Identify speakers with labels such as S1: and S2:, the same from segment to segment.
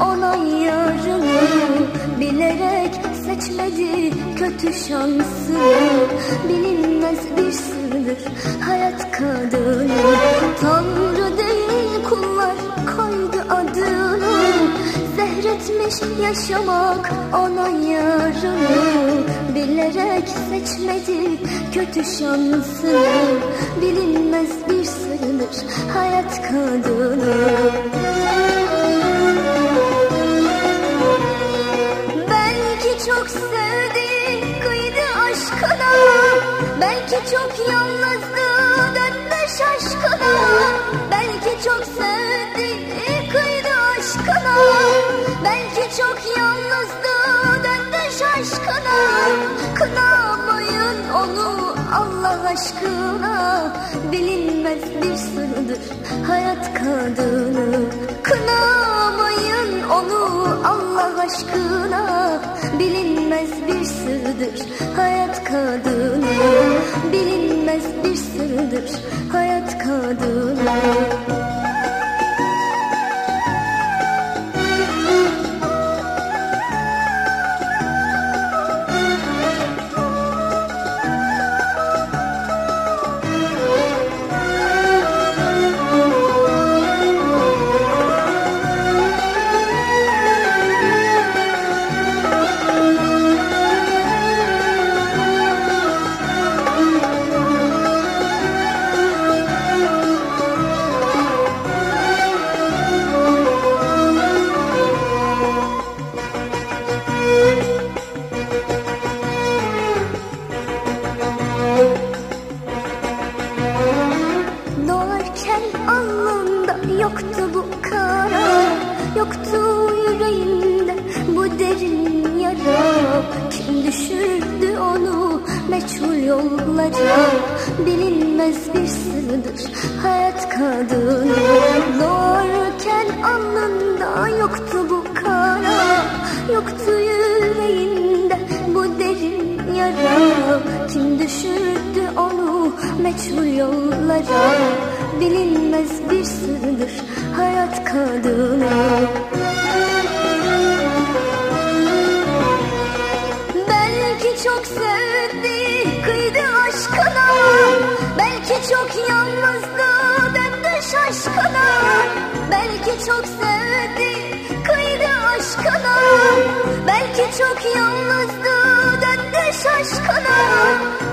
S1: ona yarını Bilerek seçmedi kötü şansını. Bilinmez bir sırdır hayat kadını. Tanrı değil kullar koydu adını. Zehretmiş yaşamak ona yarını Bilerek seçmedi kötü şansını. Bilinmez bir sırdır hayat kadını Belki çok yalnızdı döndü şaşkına. Belki çok sevdi kıydı aşkına. Belki çok yalnızdı döndü şaşkına. Kınamayın onu Allah aşkına. Bilinmez bir sırdır hayat kadını Kınamayın onu Allah aşkına. Bilinmez bir sırdır hayat kadını Bilinmez bir sırdır hayat kadını yollara Bilinmez bir sırdır hayat kadını. Doğarken alnında yoktu bu kara Yoktu yüreğinde bu derin yara. Kim düşürdü onu meçhul yollara Bilinmez bir sırdır hayat kadını. Belki çok sevdi kıydı aşkına Belki çok yalnızdı döndü şaşkına. Belki çok sevdi kıydı aşkına. Belki çok yalnızdı döndü şaşkına.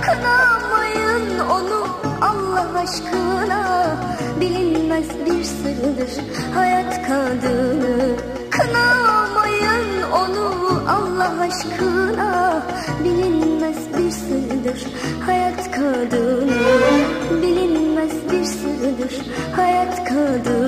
S1: Kınamayın onu Allah aşkına. Bilinmez bir sırdır hayat kadını. Kınamayın onu Allah aşkına. Bilinmez bir sırdır hayat kadını hayat kadını